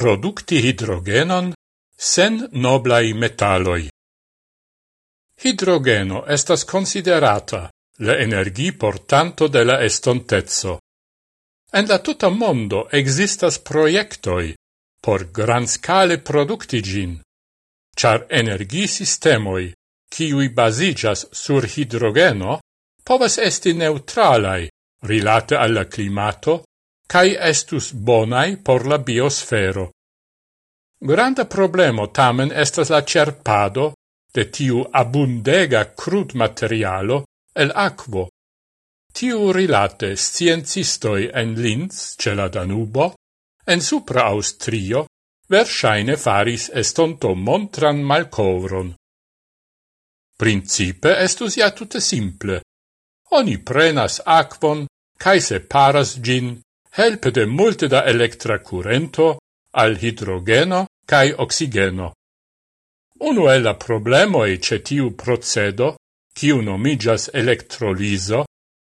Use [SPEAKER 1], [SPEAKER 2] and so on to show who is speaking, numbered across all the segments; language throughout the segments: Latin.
[SPEAKER 1] producti hidrogenon sen noblai metalloi. Hidrogeno estas considerata la energi portanto de la estontezzo. En la tuta mondo existas proiectoi por gran scale producti gin, char energi sistemoi, kiui basigas sur hidrogeno, povas esti neutralai rilate alla climato, cae estus bonai por la biosfero. Granda problemo tamen estas la cerpado de tiu abundega crud materialo el aquo. Tiu rilate sciencistoi en Linz, ce la Danubo, en supra Austrio, versaine faris estonto montran malcovron. Principe estus ja tute simple. Oni prenas aquon, cae separas gin helpe de multe da electra currento al hidrogeno cae oxigeno. Uno el la problemoi ce tiu procedo, ciu nomigas electroliso,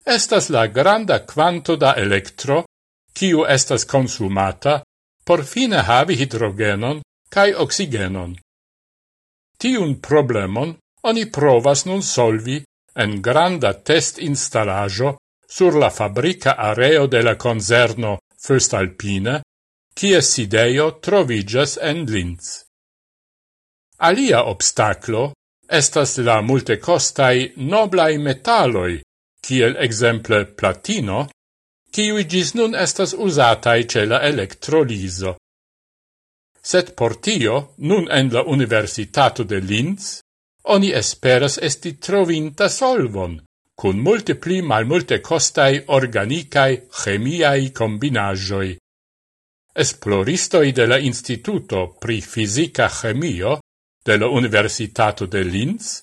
[SPEAKER 1] estas la granda quanto da electro, ciu estas consumata, por fine havi hidrogenon cae oxigenon. Tiun problemon oni provas nun solvi en granda test instalajo sur la fabrica areo de la concerno Föstalpine, cie sideio trovigas en Linz. Alia obstaclo estas la multecostai noblai metalloi, kiel exemple platino, kiui gis nun estas usatai ce la electroliso. Set portio, nun en la Universitato de Linz, oni esperas esti trovinta solvon, cun multe pli malmulte costai organicae chemiae combinagioi. Esploristoi de la Instituto pri Fisica Chemio de la Universitato de Linz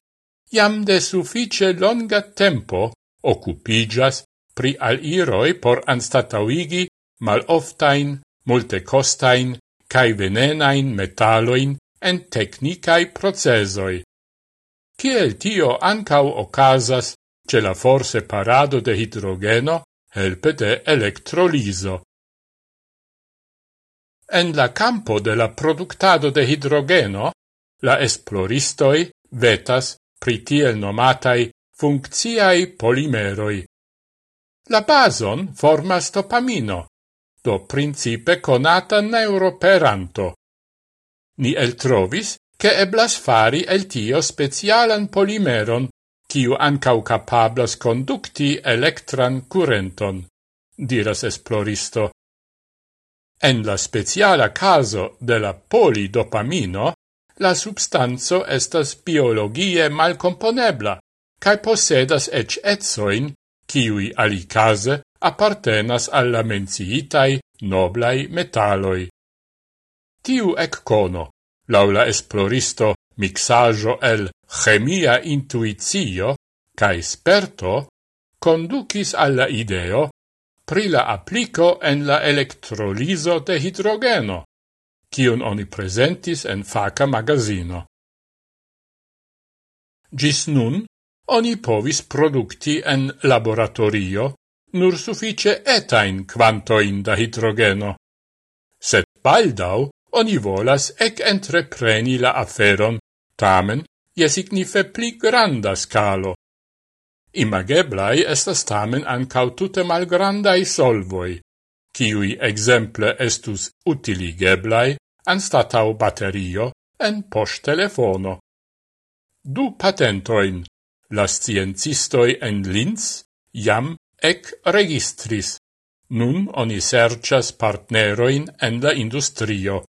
[SPEAKER 1] iam de suffice longa tempo occupigas pri aliroi por anstatauigi maloftain, multecostain, cae venenain metalloin en technicae procesoi. Ciel tio ancau ocasas ce la forse parado de hidrogeno helpe de electroliso. En la campo de la productado de hidrogeno, la esploristoi vetas pritiel nomatai funcciai polimeroi. La bason formas dopamino, do principe conata neuroperanto. Ni eltrovis che eblas fari el tio specialan polimeron kiu ancau capablas conducti electran curenton, diras esploristo. En la speciala caso de la polidopamino, la substanzo estas biologie malcomponebla, cae posedas ec etsoin, kiui alicase appartenas alla menciitai noblai metaloi. Tiu eccono, laula esploristo, mixaggio el chemia intuizio ca sperto conducis alla ideo pri la applico en la electroliso de hidrogeno, cion oni presentis en faca magazino. Gis nun, oni povis producti en laboratorio nur suffice etain quantoin da hidrogeno. Sed baldau oni volas ec entrepreni la aferon Tamen, je signife pli granda scalo. Imageblai estas tamen ancau tute malgrandai solvoi, kiui exemple estus utiligeblai anstatau batterio en post-telefono. Du patentoin la sciencistoi en Linz jam ec registris. Nun oni sercias partneroin en la industrio.